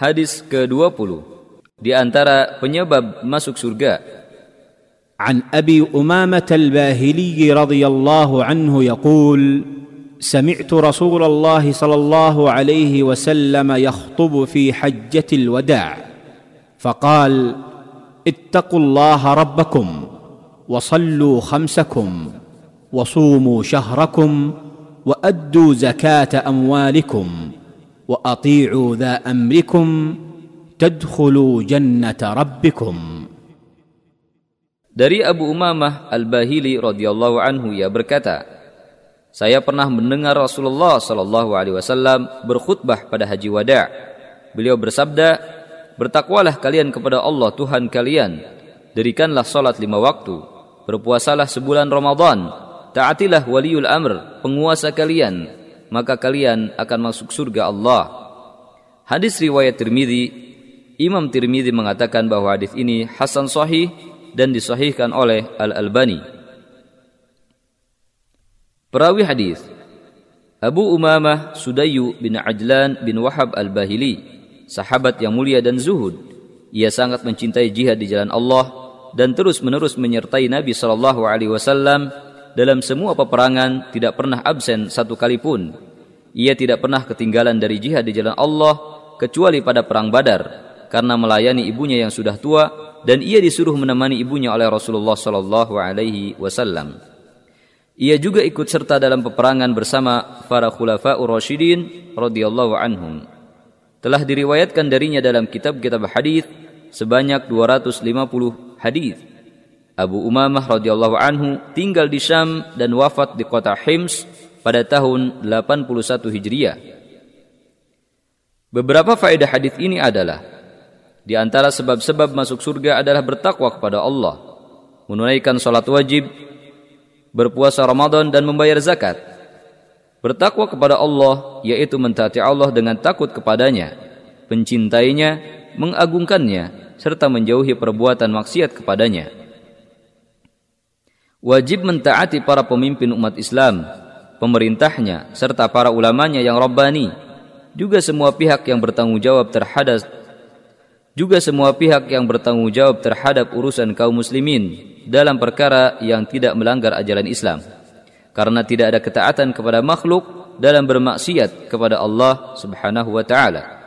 Hadis ke-20 di antara penyebab masuk surga. عن ابي امامه الباهلي رضي الله عنه يقول سمعت رسول الله صلى الله عليه وسلم يخطب في حجه الوداع فقال اتقوا الله ربكم وصلوا خمسكم وصوموا شهركم وادوا زكاه اموالكم واطيعوا ذا امركم تدخلوا جنه ربكم Dari Abu Umamah Al-Bahili radhiyallahu anhu ia berkata, Saya pernah mendengar Rasulullah sallallahu alaihi wasallam berkhutbah pada Haji Wada'. Beliau bersabda, "Bertakwalah kalian kepada Allah Tuhan kalian, dirikanlah salat lima waktu, berpuasalah sebulan Ramadan, taatilah waliul amr, penguasa kalian, maka kalian akan masuk surga Allah." Hadis riwayat Tirmidzi, Imam Tirmidzi mengatakan bahwa hadis ini hasan sahih dan disahihkan oleh Al-Albani. Perawi hadis Abu Umamah Sudayyu bin Ajlan bin Wahab Al-Bahili, sahabat yang mulia dan zuhud. Ia sangat mencintai jihad di jalan Allah dan terus-menerus menyertai Nabi sallallahu alaihi wasallam dalam semua peperangan tidak pernah absen satu kali pun. Ia tidak pernah ketinggalan dari jihad di jalan Allah kecuali pada perang Badar karena melayani ibunya yang sudah tua dan ia disuruh menemani ibunya oleh Rasulullah sallallahu alaihi wasallam. Ia juga ikut serta dalam peperangan bersama para khulafa'ur rasyidin radhiyallahu anhum. Telah diriwayatkan darinya dalam kitab-kitab hadis sebanyak 250 hadis. Abu Umamah radhiyallahu anhu tinggal di Syam dan wafat di kota Hims pada tahun 81 Hijriah. Beberapa faedah hadis ini adalah di antara sebab-sebab masuk surga adalah bertakwa kepada Allah, menunaikan salat wajib, berpuasa Ramadan dan membayar zakat. Bertakwa kepada Allah yaitu mentaati Allah dengan takut kepadanya, mencintainya, mengagungkannya, serta menjauhi perbuatan maksiat kepadanya. Wajib mentaati para pemimpin umat Islam, pemerintahnya, serta para ulamanya yang Rabbani, juga semua pihak yang bertanggung jawab terhadap juga semua pihak yang bertanggung jawab terhadap urusan kaum muslimin dalam perkara yang tidak melanggar ajaran Islam. Karena tidak ada ketaatan kepada makhluk dalam bermaksiat kepada Allah Subhanahu wa taala.